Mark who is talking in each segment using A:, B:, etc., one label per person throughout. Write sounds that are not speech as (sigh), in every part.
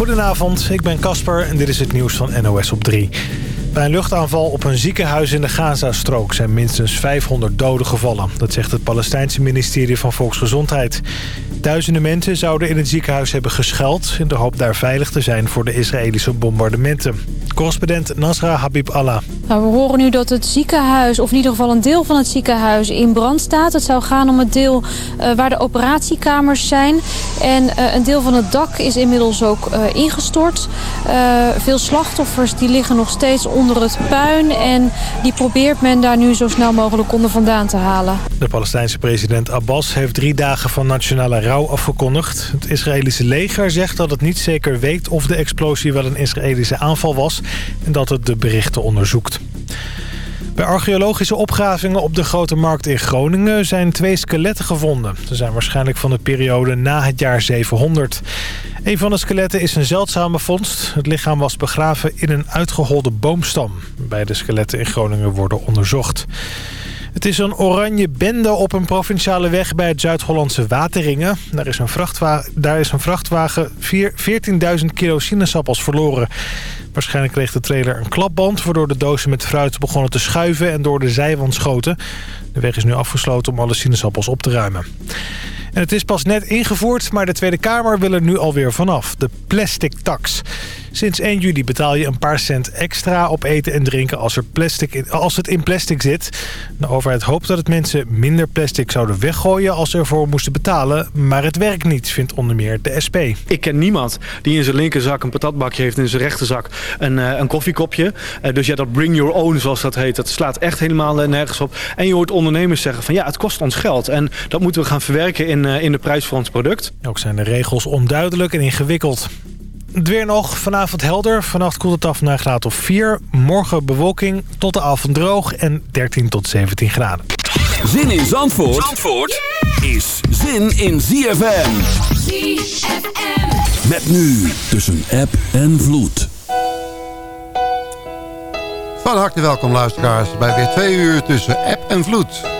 A: Goedenavond, ik ben Casper en dit is het nieuws van NOS op 3. Bij een luchtaanval op een ziekenhuis in de Gazastrook zijn minstens 500 doden gevallen. Dat zegt het Palestijnse ministerie van Volksgezondheid. Duizenden mensen zouden in het ziekenhuis hebben geschuild... in de hoop daar veilig te zijn voor de Israëlische bombardementen. Correspondent Nasra Habib Allah.
B: Nou, we horen nu dat het ziekenhuis, of in ieder geval een deel van het ziekenhuis, in brand staat. Het zou gaan om het deel uh, waar de operatiekamers zijn. En uh, een deel van het dak is inmiddels ook uh, ingestort. veel slachtoffers die liggen nog steeds onder het puin. En die probeert men daar nu zo snel mogelijk onder vandaan te halen.
A: De Palestijnse president Abbas heeft drie dagen van nationale afgekondigd. Het Israëlische leger zegt dat het niet zeker weet of de explosie wel een Israëlische aanval was en dat het de berichten onderzoekt. Bij archeologische opgravingen op de Grote Markt in Groningen zijn twee skeletten gevonden. Ze zijn waarschijnlijk van de periode na het jaar 700. Een van de skeletten is een zeldzame vondst. Het lichaam was begraven in een uitgeholde boomstam. Beide skeletten in Groningen worden onderzocht. Het is een oranje bende op een provinciale weg bij het Zuid-Hollandse Wateringen. Daar is een vrachtwagen, daar is een vrachtwagen 14.000 kilo sinaasappels verloren. Waarschijnlijk kreeg de trailer een klapband... waardoor de dozen met fruit begonnen te schuiven en door de zijwand schoten. De weg is nu afgesloten om alle sinaasappels op te ruimen. En het is pas net ingevoerd, maar de Tweede Kamer wil er nu alweer vanaf. De plastic tax. Sinds 1 juli betaal je een paar cent extra op eten en drinken als, er plastic in, als het in plastic zit. De overheid hoopt dat het mensen minder plastic zouden weggooien als ze ervoor moesten betalen. Maar het werkt niet, vindt onder meer de SP.
C: Ik ken niemand die in zijn linkerzak een patatbakje heeft en in zijn rechterzak een, uh, een koffiekopje. Uh, dus ja, dat bring your own zoals dat heet, dat slaat echt helemaal uh, nergens op. En je hoort ondernemers zeggen van ja, het kost ons geld. En dat moeten we gaan verwerken in, in de prijs van ons product.
A: Ook zijn de regels onduidelijk en ingewikkeld. Het weer nog. Vanavond helder. Vannacht koelt het af naar graad of 4. Morgen bewolking. Tot de avond droog. En 13 tot 17 graden.
D: Zin in Zandvoort, Zandvoort is zin in ZFM. ZFM. Met nu tussen app en vloed.
E: Van harte welkom luisteraars bij weer twee uur tussen app en vloed.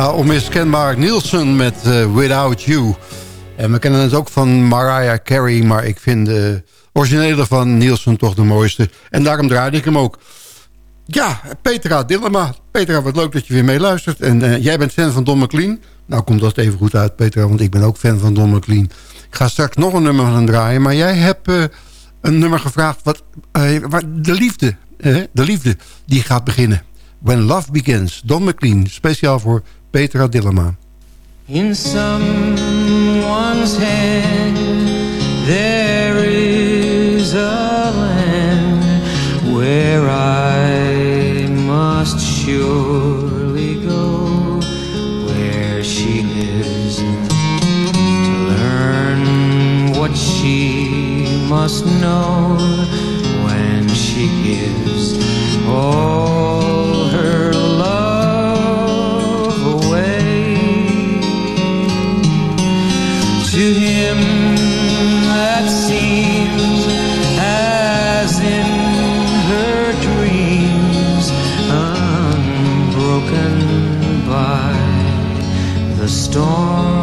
E: Ja, onmiskenbaar Nielsen met uh, Without You. En we kennen het ook van Mariah Carey... maar ik vind de originele van Nielsen toch de mooiste. En daarom draaide ik hem ook. Ja, Petra Dillema. Petra, wat leuk dat je weer meeluistert. En uh, jij bent fan van Don McLean. Nou komt dat even goed uit, Petra, want ik ben ook fan van Don McLean. Ik ga straks nog een nummer gaan draaien. Maar jij hebt uh, een nummer gevraagd... Wat, de liefde, de liefde, die gaat beginnen. When Love Begins. Don McLean, speciaal voor Petra Dillema.
F: In someone's hand there is a land where I must surely go where she lives to learn what she must know storm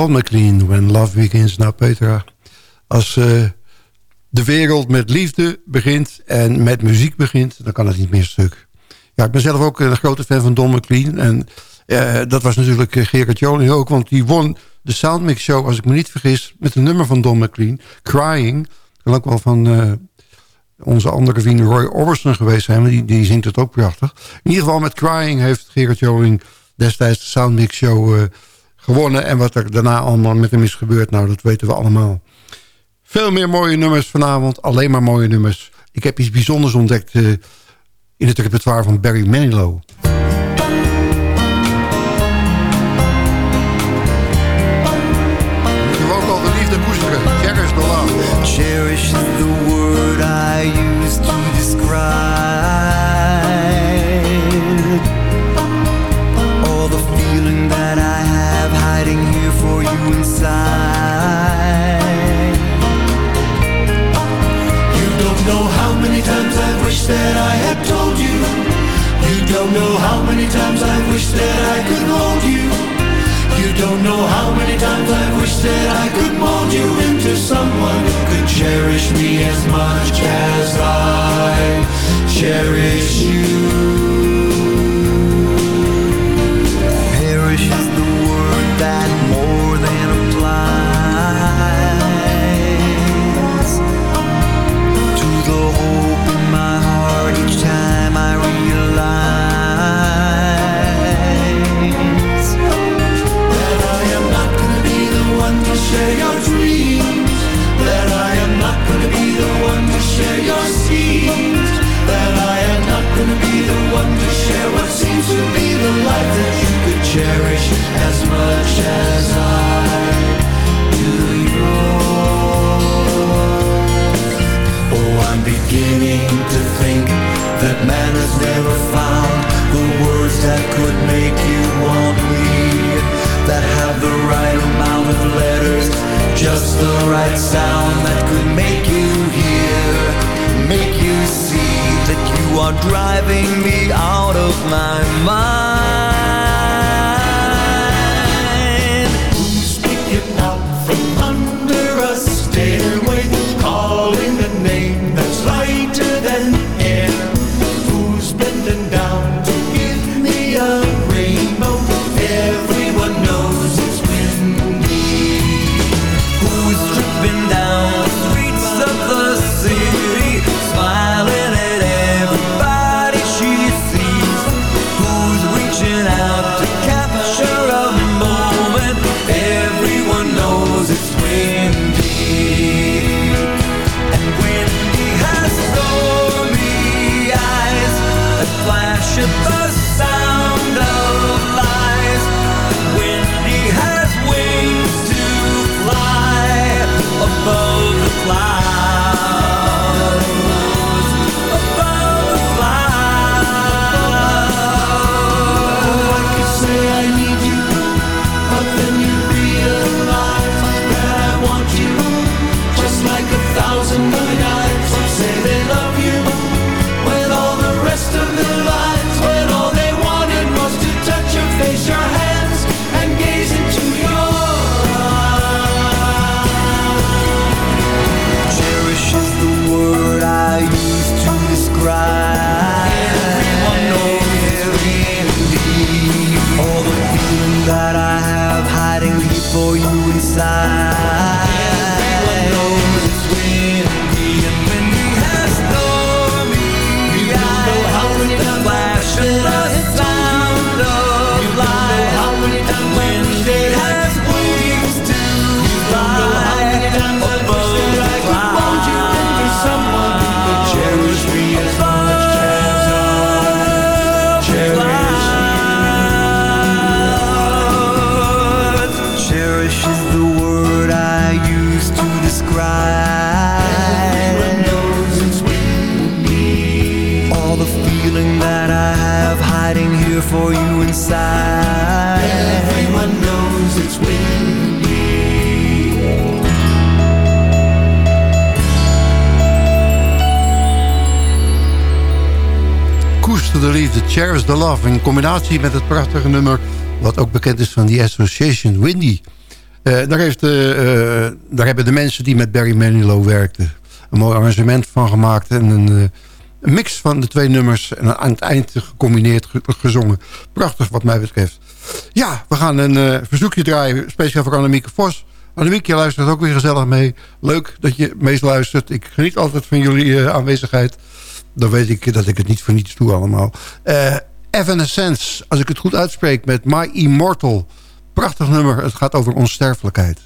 E: Don McLean, When Love Begins. Nou Petra, als eh, de wereld met liefde begint en met muziek begint... dan kan het niet meer stuk. Ja, ik ben zelf ook een grote fan van Don McLean. En eh, dat was natuurlijk eh, Gerard Joling ook... want die won de Soundmix Show, als ik me niet vergis... met een nummer van Don McLean, Crying. Kan ook wel van onze andere vriend Roy Orbison geweest zijn... die, die zingt het ook prachtig. In ieder geval met Crying heeft Gerard Joling... destijds de Soundmix Show gewonnen. En wat er daarna allemaal met hem is gebeurd... nou, dat weten we allemaal. Veel meer mooie nummers vanavond. Alleen maar mooie nummers. Ik heb iets bijzonders ontdekt... eh, in het repertoire van Barry Manilow. Ook al de liefde koesteren. Cherish the love.
F: Cherish is the that I had
G: told you. You don't know how many times I wished that I could hold you. You don't know how many times I wished that I could mold you into someone who could cherish me as much as I cherish you.
F: Perish is the word that In
E: combinatie met het prachtige nummer... wat ook bekend is van die Association, Windy. Eh, daar, heeft, eh, eh, daar hebben de mensen die met Barry Manilow werkten... een mooi arrangement van gemaakt... en een, mix van de twee nummers... en aan het eind gecombineerd gezongen. Prachtig wat mij betreft. Ja, we gaan een verzoekje draaien... speciaal voor Annemieke Vos... Annemiek, je luistert ook weer gezellig mee. Leuk dat je meest luistert. Ik geniet altijd van jullie aanwezigheid. Dan weet ik dat ik het niet voor niets doe allemaal. Uh, Evanescence, als ik het goed uitspreek, met My Immortal. Prachtig nummer, het gaat over onsterfelijkheid.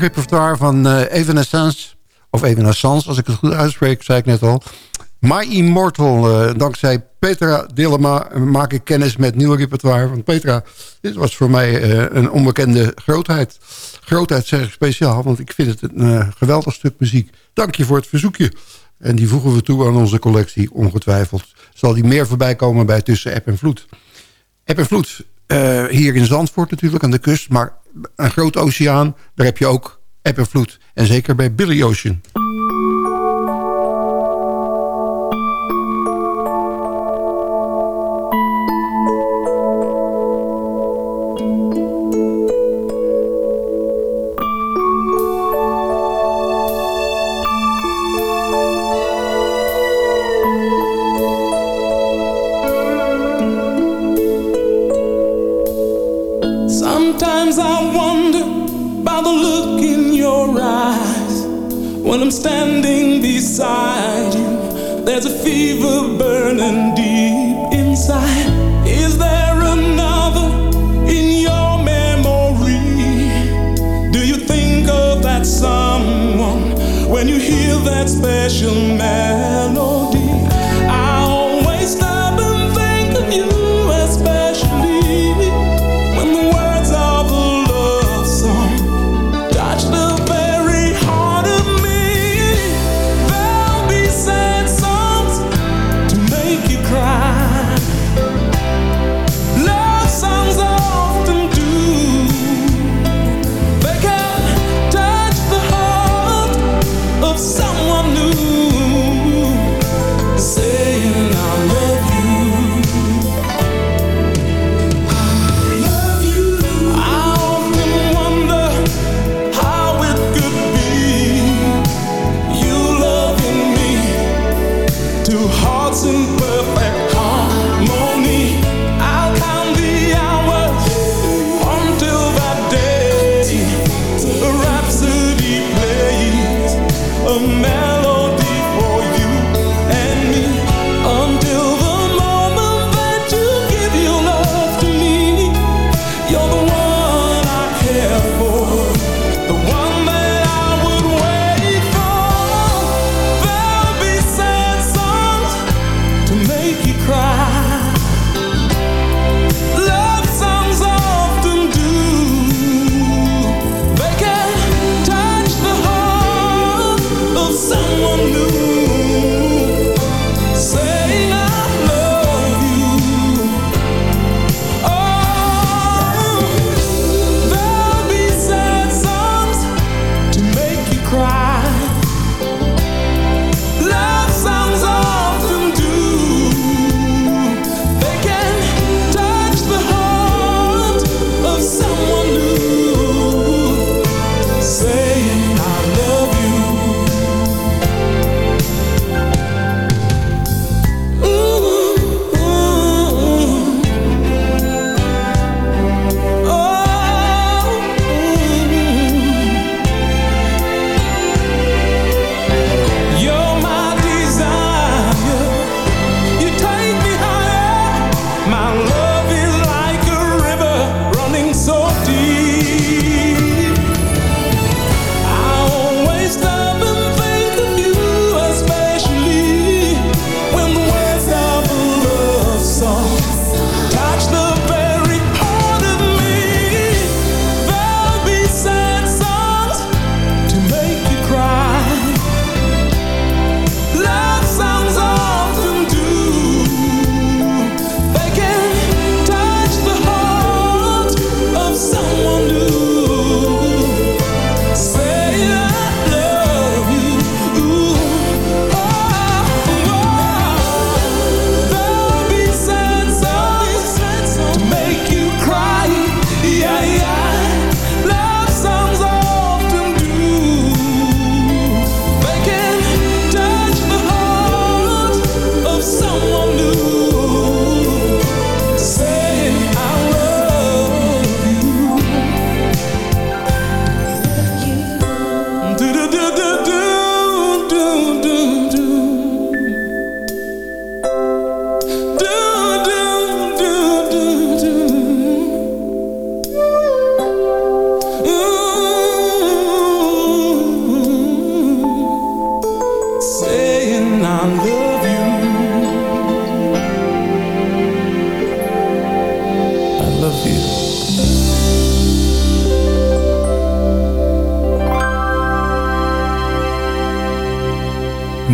H: Repertoire van uh, Evanescence. Of Evanescence, als ik het goed uitspreek, zei ik net al. My Immortal. Uh, dankzij Petra Dillema maak ik kennis met nieuw repertoire. Want Petra, dit was voor mij uh, een onbekende grootheid. Grootheid zeg ik speciaal, want ik vind het een geweldig stuk muziek. Dank je voor het verzoekje. En die voegen we toe aan onze collectie, ongetwijfeld. Zal die meer voorbij komen bij Tussen App en Vloed. App en Vloed, hier in Zandvoort natuurlijk, aan de kust. Maar een grote oceaan, daar heb je ook App en Vloed. En zeker bij Billy Ocean.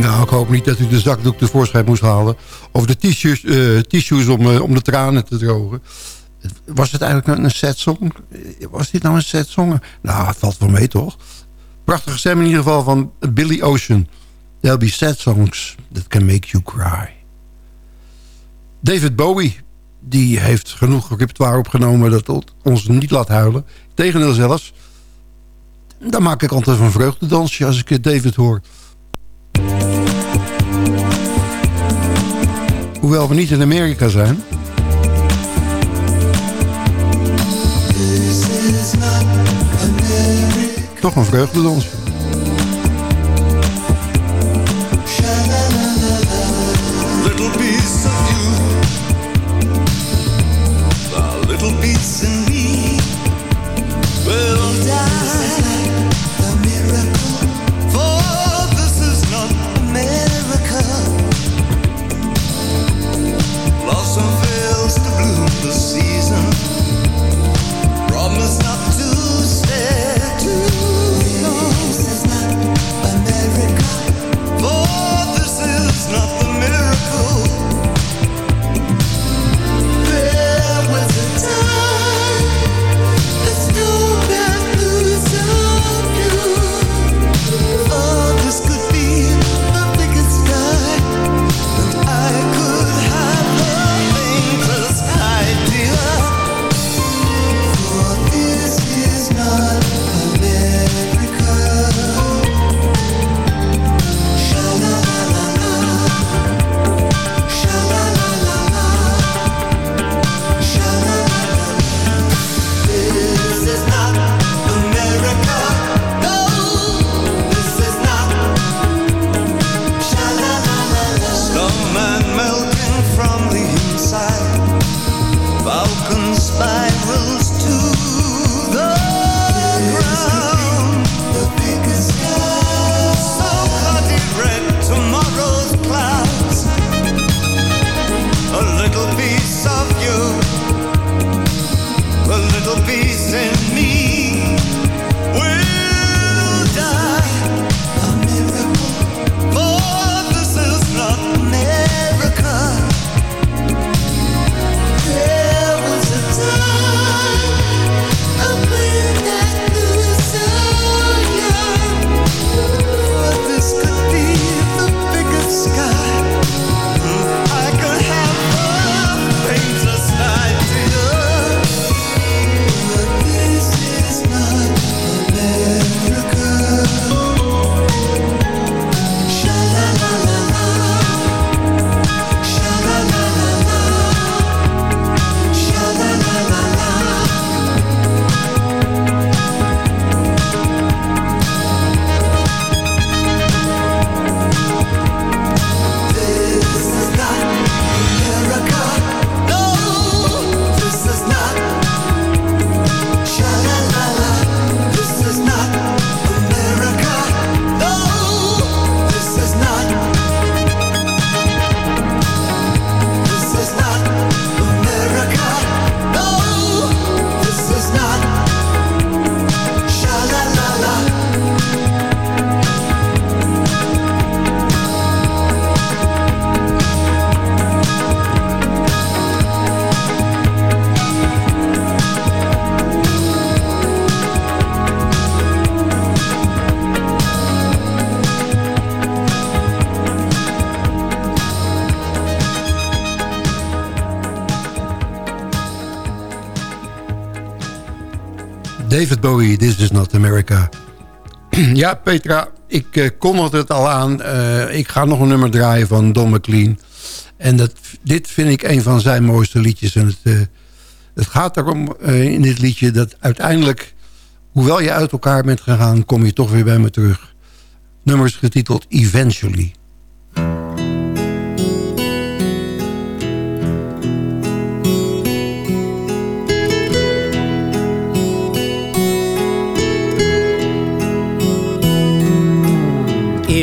E: Nou, ik hoop niet dat u de zakdoek tevoorschijn moest halen. Of de tissues, eh, tissues om, eh, om de tranen te drogen. Was het eigenlijk een set song? Was dit nou een set song? Nou, het valt wel mee, toch? Prachtige stem in ieder geval van Billy Ocean. There'll be sad songs that can make you cry. David Bowie, die heeft genoeg repertoire opgenomen... dat ons niet laat huilen. Tegendeel zelfs. Dan maak ik altijd een vreugdedansje als ik David hoor. Hoewel we niet in Amerika zijn. Toch een vreugdedansje.
G: little piece of you, a little piece in
E: This is not America. (clears throat) ja, Petra, ik uh, kondigde het al aan. Eh, ik ga nog een nummer draaien van Don McLean. En dat, dit vind ik een van zijn mooiste liedjes. En het, eh, het gaat erom in dit liedje dat uiteindelijk... hoewel je uit elkaar bent gegaan, kom je toch weer bij me terug. Nummer is getiteld Eventually.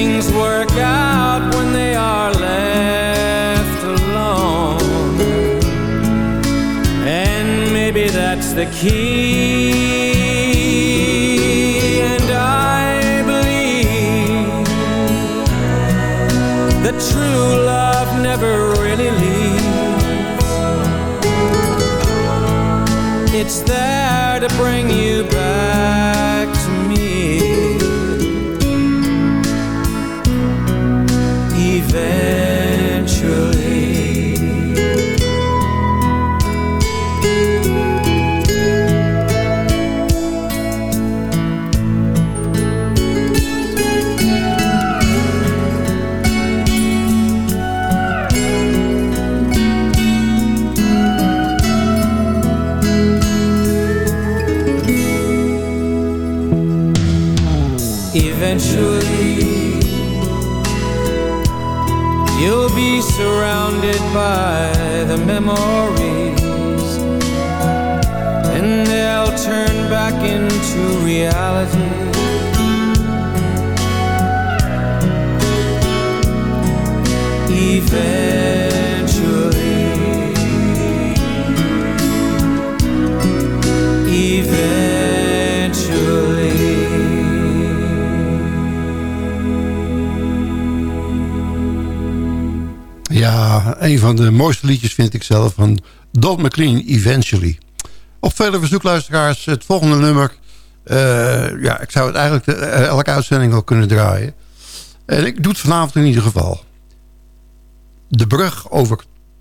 F: Things work out when they are left alone. And maybe that's the key. And I believe that true love never really leaves. It's there reality. Eventually. Eventually.
G: Ja, een van de mooiste liedjes vind ik zelf van Don McLean, Eventually. Op vele verzoekluisteraars, het volgende nummer... eh, ja, ik zou het eigenlijk de- eh, elke uitzending wel kunnen draaien. En ik doe het vanavond in ieder geval. De brug over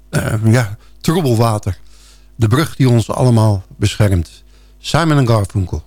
G: eh, ja, troebel water. De brug die ons allemaal beschermt. Simon en Garfunkel.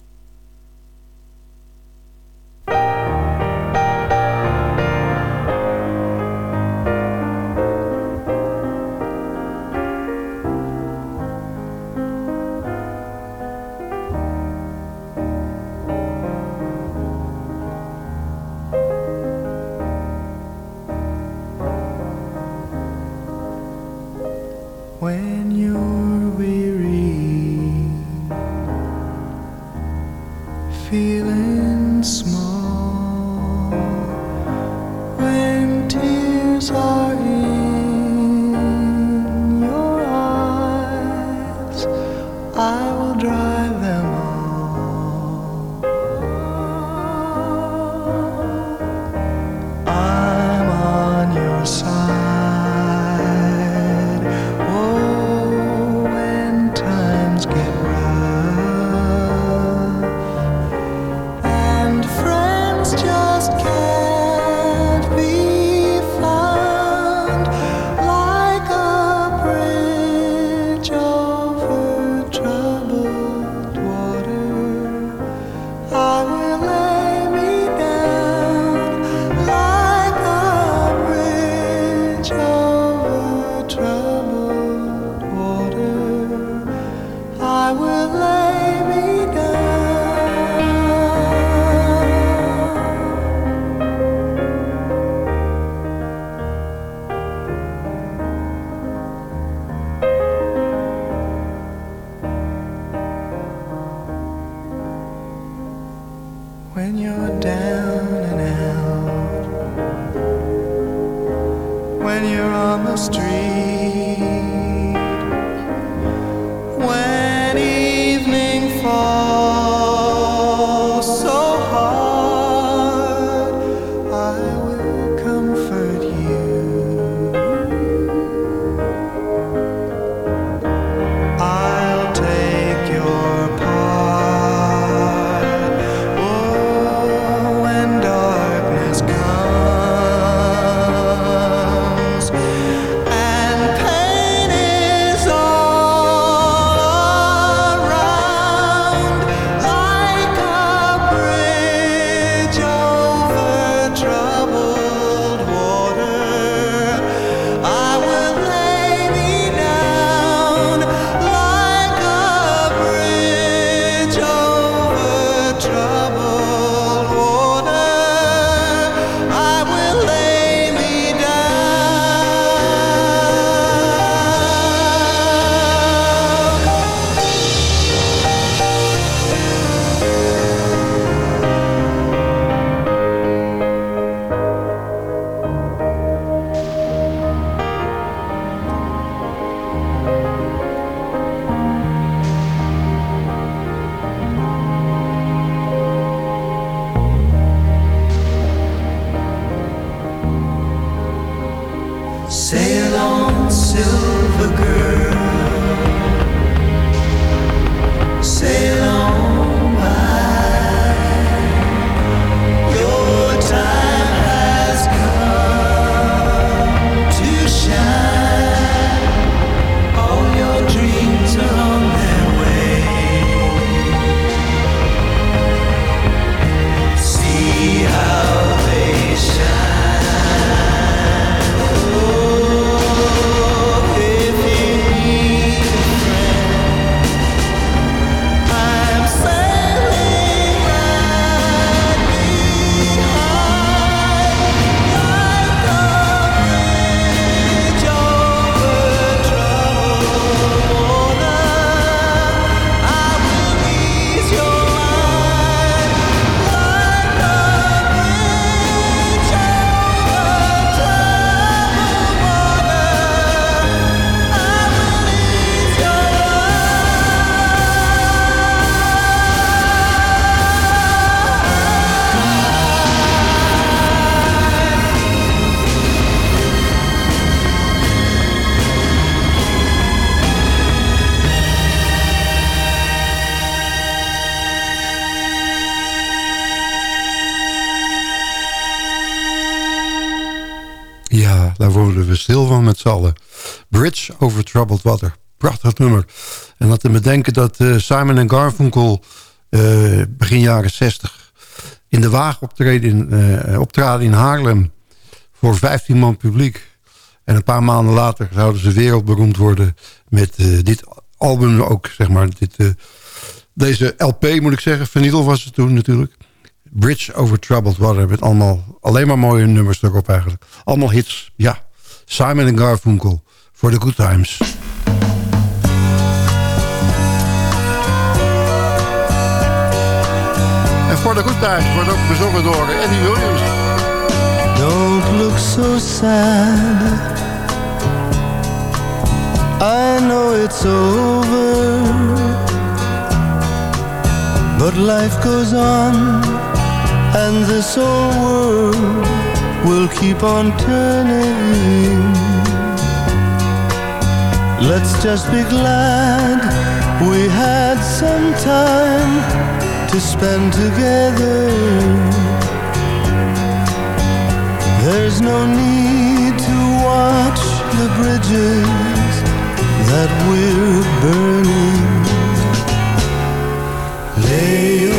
E: Allen. Bridge over Troubled Water. Prachtig nummer. En dat te bedenken dat eh, Simon en Garfunkel eh, begin jaren 60 in de wagen optreden in, eh, optraden in Haarlem voor 15 man publiek. En een paar maanden later zouden ze wereldberoemd worden met eh, dit album ook, zeg maar. Dit, eh, deze LP moet ik zeggen. Vinyl was het toen natuurlijk. Bridge over Troubled Water. Met allemaal, alleen maar mooie nummers erop eigenlijk. Allemaal hits, ja. Simon en Garfunkel. For the good times. En for the good times wordt ook bezongen door Eddie Williams.
G: Don't look so sad. I know it's over. But life goes on, and this old world will keep on turning. Let's just be glad we had some time to spend together. There's no need to watch the bridges that we're burning. Lay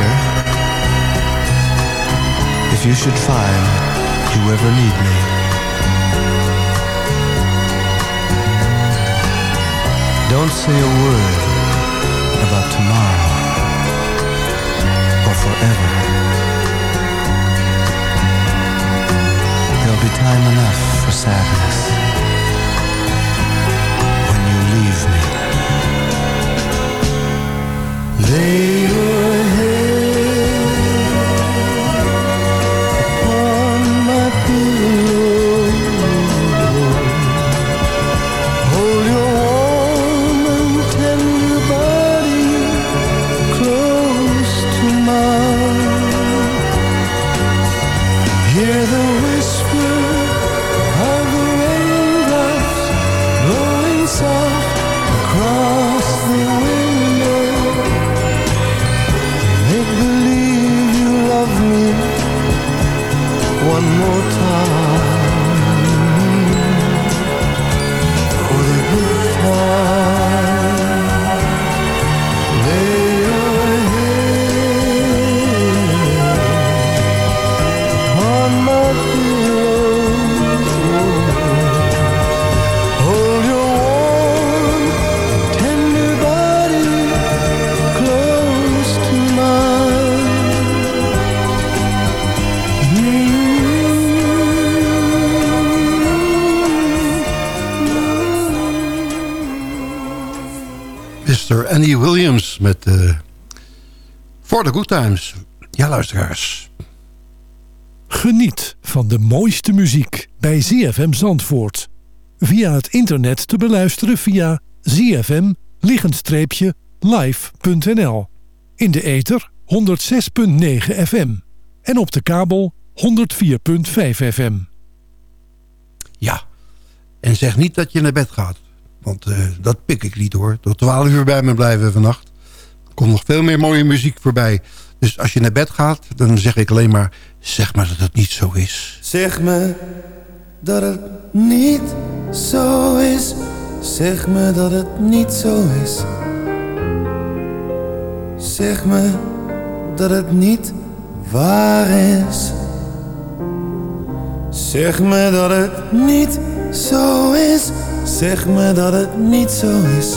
G: here if you should find you ever need me. Don't say a word about tomorrow or forever. There'll be time enough for sadness when you leave me. Lay your head
E: Met eh For the Good Times. Ja, luisteraars.
I: Geniet van de mooiste muziek bij ZFM Zandvoort. Via het internet te beluisteren via zfm-live.nl. In de ether 106.9 FM. En op de kabel 104.5 FM.
E: Ja, en zeg niet dat je naar bed gaat. Want eh, dat pik ik niet hoor. Tot 12 uur bij me blijven vannacht. Komt nog veel meer mooie muziek voorbij. Dus als je naar bed gaat, dan zeg ik alleen maar... zeg maar dat het niet zo is.
G: Zeg me dat het niet zo is. Zeg me dat het niet zo is. Zeg me dat het niet waar is. Zeg me dat het niet zo is. Zeg me dat het niet zo is.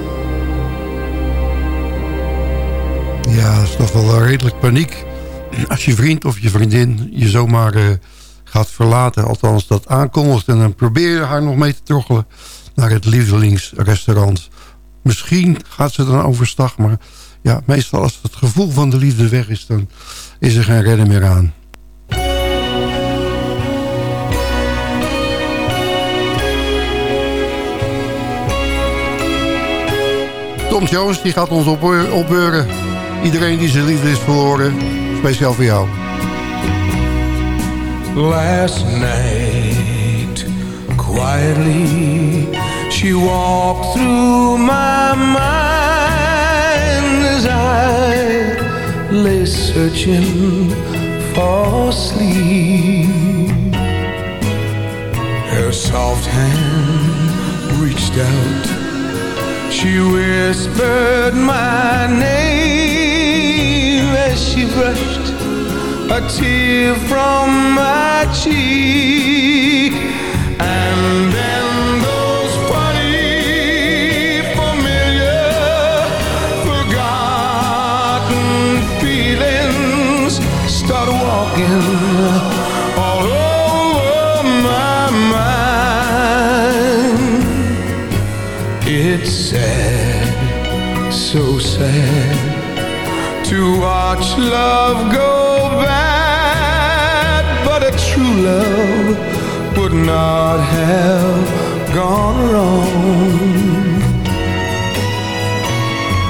E: Toch wel redelijk paniek. Als je vriend of je vriendin je zomaar eh, gaat verlaten. Althans, dat aankondigt. En dan probeer je haar nog mee te troggelen naar het lievelingsrestaurant. Misschien gaat ze dan overstag. Maar ja, meestal als het gevoel van de liefde weg is... dan is er geen redden meer aan. Tom Jones die gaat ons op, opbeuren. Iedereen die zijn liefde is verloren. Speciaal voor jou.
J: Last night, quietly, she walked through my mind as I lay searching for sleep. Her soft hand reached out, she whispered my name brushed a tear from my cheek not have gone wrong.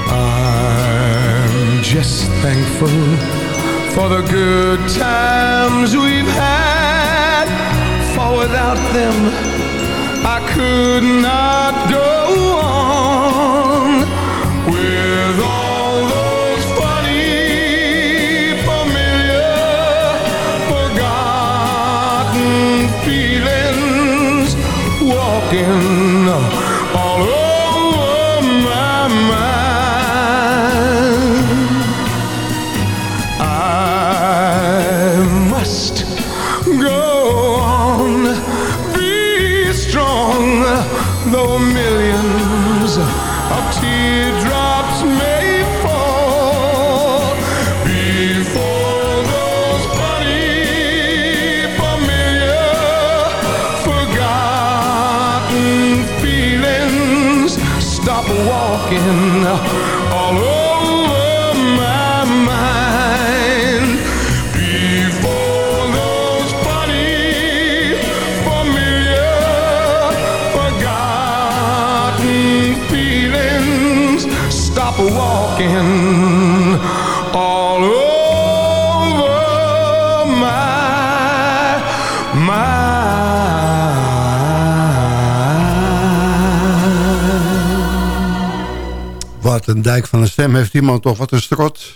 J: I'm just
H: thankful for the good times we've had. For without them, I could not go on in walking all over my mind. Before those funny, familiar, forgotten feelings stop walking
E: Wat een dijk van een stem heeft iemand toch. Wat een strot,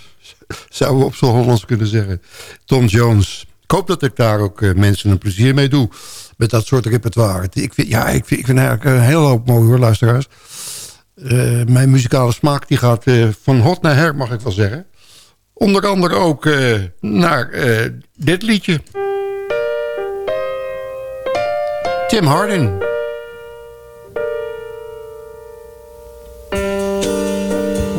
E: zouden we op zo'n Hollands kunnen zeggen. Tom Jones. Ik hoop dat ik daar ook eh, mensen een plezier mee doe. Met dat soort repertoire. Ik vind, ja, ik vind, ik vind eigenlijk een hele hoop mooi hoor, luisteraars. Eh, mijn muzikale smaak die gaat eh, van hot naar her, mag ik wel zeggen. Onder andere ook naar dit liedje. Tim Hardin.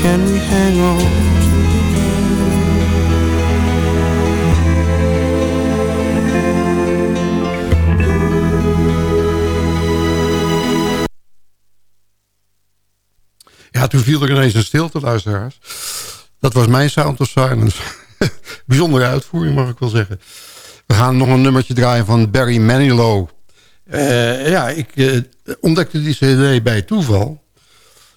K: Can we hang on
E: Ja, toen viel er ineens een stilte, luisteraars. Dat was mijn Sound of Silence. (laughs) Bijzondere uitvoering, mag ik wel zeggen. We gaan nog een nummertje draaien van Barry Manilow. Eh, ja, ik eh, ontdekte die cd bij toeval.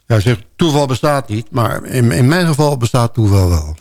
E: Ja, zeg, toeval bestaat niet, maar in, in mijn geval bestaat toeval wel.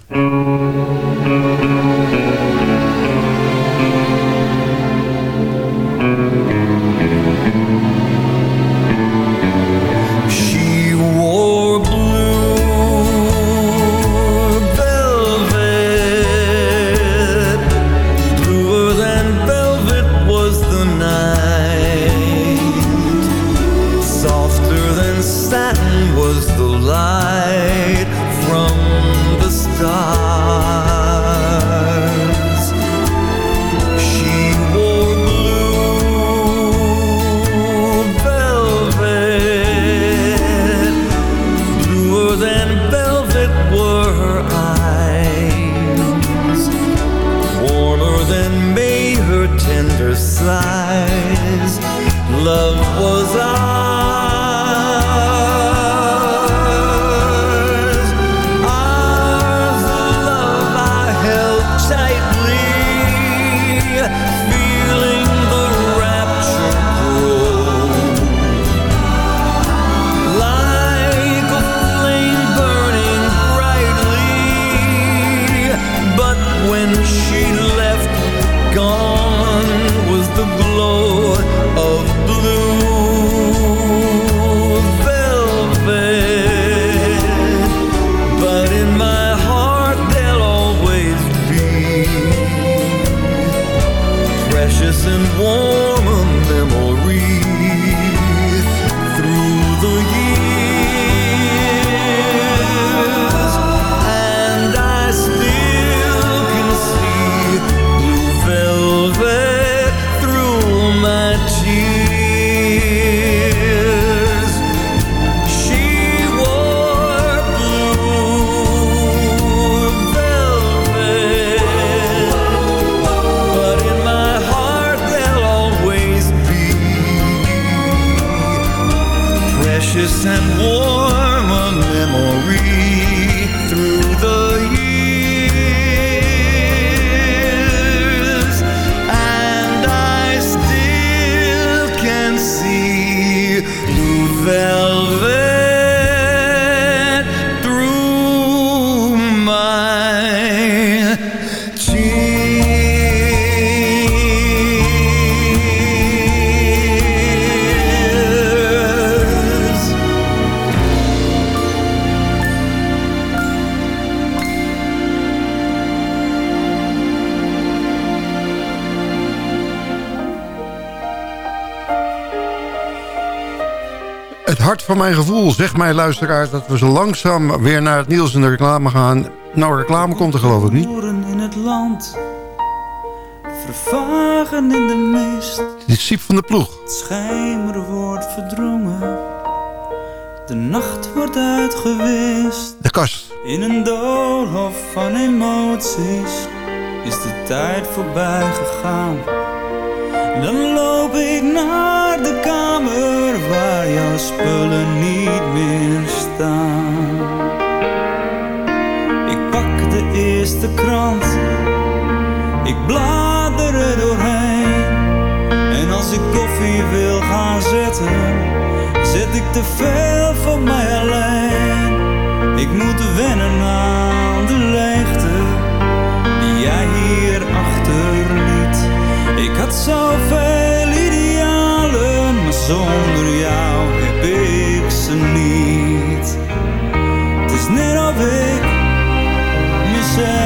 E: Van mijn gevoel zegt mij, luisteraars... dat we zo langzaam weer naar het nieuws en de reclame gaan. Nou, reclame komt er geloof ik niet.
L: In het land vervagen in de mist.
E: Dit is Siep van de Ploeg.
L: Het schemer wordt verdrongen. De nacht wordt uitgewist.
E: De kast.
L: In een doolhof van emoties is de tijd voorbij gegaan. Dan ik naar de kamer waar jouw spullen niet meer staan. Ik pak de eerste krant, ik blader er doorheen. En als ik koffie wil gaan zetten, zet ik te veel voor mij alleen. Ik moet wennen aan de leegte die jij hier achterliet. Ik had zoveel zonder jou heb ik ze niet. Het is net of ik mezelf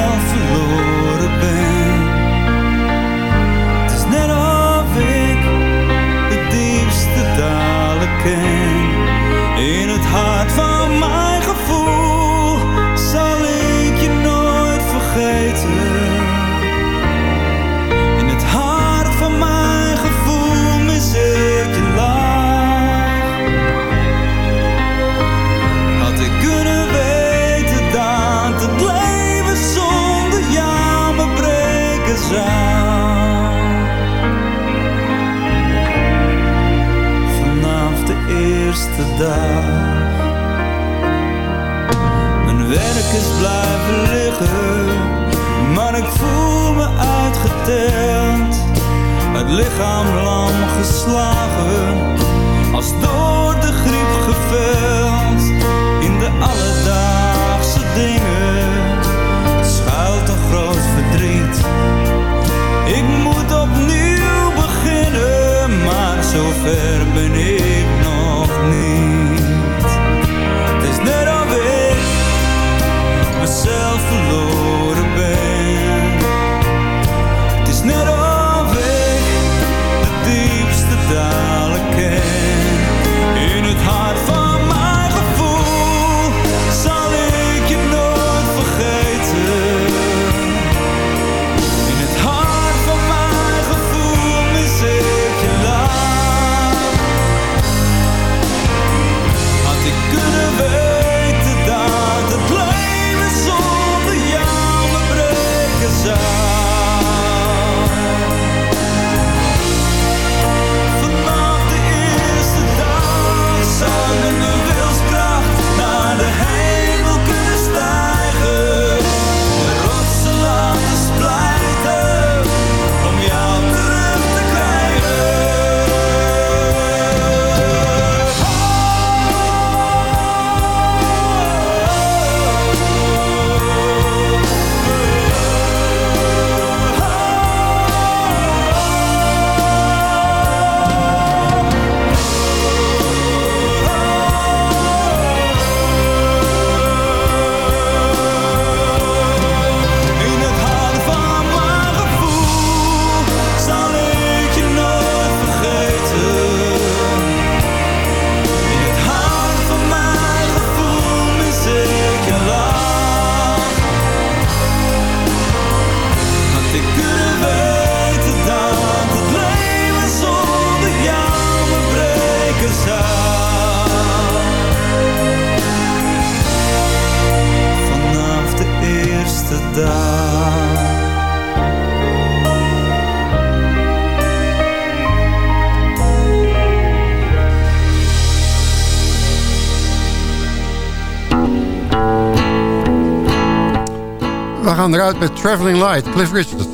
E: gaan eruit met Traveling Light, Cliff Richard.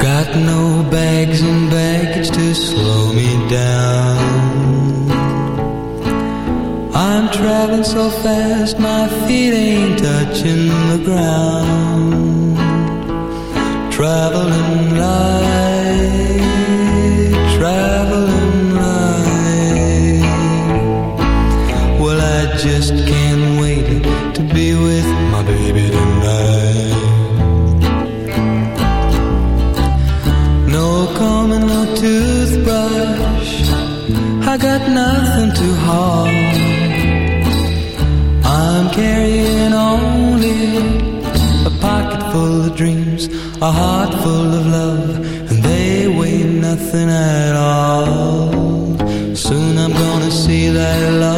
M: Got no bags and baggage to slow me down. I'm traveling so fast, my feet ain't touching the ground. Traveling light, a heart full of love, and they weigh nothing at all. Soon I'm gonna see that love